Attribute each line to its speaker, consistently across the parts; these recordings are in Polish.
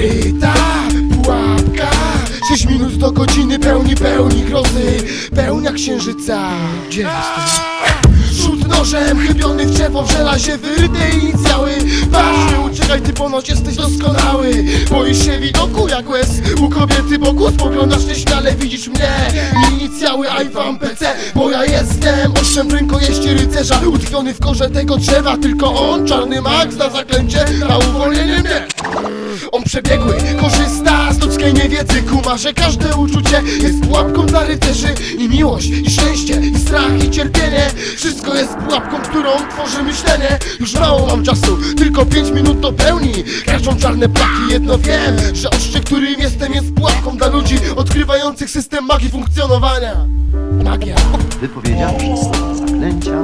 Speaker 1: Ukryta pułapka. 6 minut do godziny pełni pełni grozy Pełnia księżyca. Gdzie jesteś? Rzut nożem, chybiony w drzewo, w żelazie wyryte inicjały Ważny, uciekaj, ty ponoć jesteś doskonały. Boisz się widoku jak łez. U kobiety boku Spoglądasz nieśmiale, widzisz mnie. Inicjały iPhone PC Bo ja jestem ostrzem rękojeści rycerza. Utkwiony w korze tego drzewa Tylko on, czarny mag, zna zaklęcie Na uwolnienie mnie on przebiegły, korzysta z ludzkiej niewiedzy. Kuma, że każde uczucie jest pułapką dla rycerzy. I miłość, i szczęście, i strach, i cierpienie. Wszystko jest pułapką, którą tworzy myślenie. Już mało mam czasu, tylko pięć minut do pełni. Kraczą czarne plaki, jedno wiem Że oszcze, którym jestem jest pułapką dla ludzi Odkrywających system magii funkcjonowania. Magia.
Speaker 2: Wypowiedziawszy zaklęcia,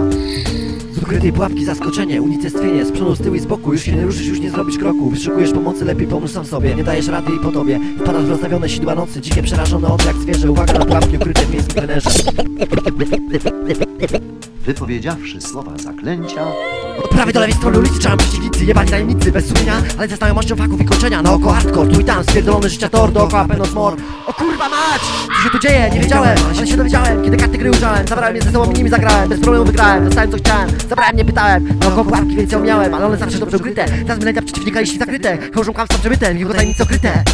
Speaker 3: Z ukrytej pułapki zaskoczenie, unicestwienie przodu, z tyłu i z boku, już się nie ruszysz, już nie zrobisz kroku. Wyszukujesz pomocy, lepiej pomóż sam sobie. Nie dajesz rady i po tobie. Wpadasz w rozstawione sidła nocy Dzikie przerażone oczy jak zwierzę. Uwaga na pułapki ukryte w miejskim trenerze
Speaker 2: wypowiedziawszy słowa zaklęcia,
Speaker 3: Od prawej do lewej strony ulicy trzymam przeciwnicy Jebani tajemnicy, bez sumienia Ale ze znajomością faków i Na oko hardcore, i tam, spierdolony życia tor Dookoła pełno smor O kurwa mać! Co się tu dzieje? Nie wiedziałem, ale się dowiedziałem. Kiedy karty gry użyłem Zabrałem je ze sobą i nimi zagrałem. Bez problemu wygrałem, dostałem co chciałem. Zabrałem, nie pytałem. Na oko pułapki, więc ja umiałem Ale one zawsze dobrze ukryte. Teraz będę przeciwnika jeśli zakryte. Chorzął kłamstwa przemytem, jego tajemnice okryte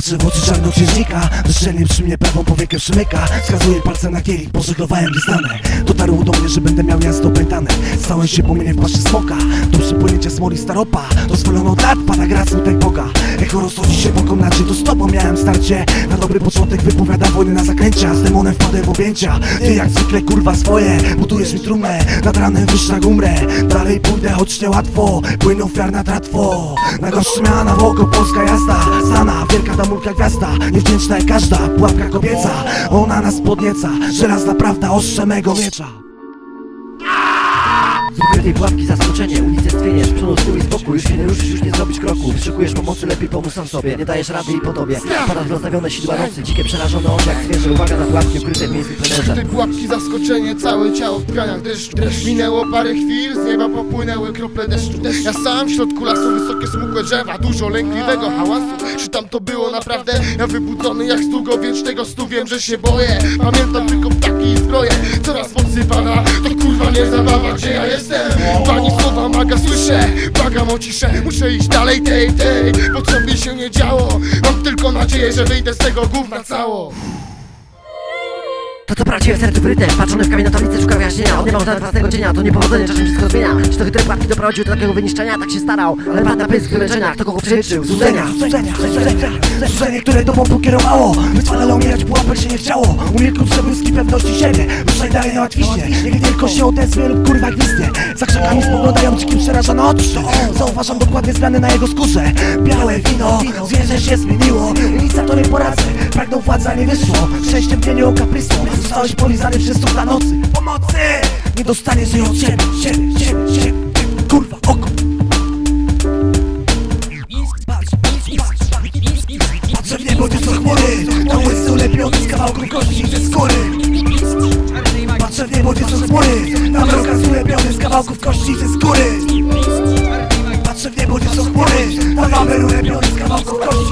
Speaker 4: Patrzę w oczy czarnoksiężnika Bezczelnie przy mnie prawą powiekę przymyka. Wskazuje palcem na kielich, pożeglowałem nieznane Dotarło do mnie, że będę miał jazdo opętane. Stałem się po mnie w paszczy smoka. Do przypłynięcia smoli staropa. Dozwolono od lat, pada gra smutek Boga Echo rozchodzi się po komnacie, to z tobą miałem starcie. Na dobry początek wypowiada wojny na zaklęcia Z demonem wpadłem w objęcia. Ty jak zwykle kurwa swoje. Budujesz mi trumnę, nad ranem wyższa umrę. Dalej pójdę, choć nie łatwo. Płyn ofiar na tratwo Najgorszy miana w oko, polska jazda. Znana, wielka damulka gwiazda Niewdzięczna jak każda, pułapka kobieca. Ona nas podnieca, żelazna prawda ostrze mego miecza
Speaker 3: ukrytej pułapki zaskoczenie, unicestwienie Z przodu, i z boku, już się nie ruszysz, już nie zrobisz kroku. Wyszukujesz pomocy, lepiej pomóż sam sobie. Nie dajesz rady i po tobie. Wpadasz w rozstawione sidła nocy Dzikie przerażone oczy jak zwierzę. Uwaga na pułapki ukryte w miejskim trenerze.
Speaker 1: Te pułapki, zaskoczenie, całe ciało w tkanach deszczu Minęło parę chwil, z nieba popłynęły krople deszczu. Ja sam w środku lasu, wysokie smukłe drzewa Dużo lękliwego hałasu. Czy tam to było naprawdę? Ja wybudzony jak z długowiecznego stu Wiem, że się boję. Pamiętam tylko ptaki i zbroje. Coraz gdzie ja jestem? Pani słowa maga słyszę. Błagam o ciszę. Muszę iść dalej tej, tej. Bo co mi się nie działo? Mam tylko nadzieję, że wyjdę z tego gówna cało
Speaker 3: To co prawdziwe w sercu wryte Patrzony w kamień na tablicę szuka wyjaśnienia. On nie ma żadnego własnego cienia To niepowodzenie czasem wszystko zmienia. Czy to chytre pułapki doprowadziły do takiego wyniszczenia? Tak się starał Ale padł na pysk wymęczenia Kto kogo przeżyczył? Złudzenia.
Speaker 4: Złudzenia, złudzenia, złudzenie, które tobą pokierowało Wyzwalało umierać, pułapek się nie chciało. Umilkł przebłyski pewności siebie. Ruszaj dalej niełatwiśnie Niech tylko się odezwie lub kurwa gwizdnie. Za krzakami spoglądają dzikim przerażone oczy. Zauważam dokładnie zmiany na jego skórze. Białe wino, zwierzę się zmieniło. Nic za to nie poradzę Pragnął władza, nie wyszło. Szczęście w dzieniu oka prysło Zostałeś polizany przez stóp na nocy. Pomocy! Nie dostaniesz jej od siebie, siebie, siebie, siebie. Kurwa, oko. Patrzę w niebo, gdzie są chmury. Na łysy ulepiony z kawałków kości ze skóry Patrzę w niebo, gdzie są chmury. Na mrokaz ulepiony z kawałków kości ze skóry Patrzę w niebo, gdzie są chmury. Na waber ulepiony z kawałków kości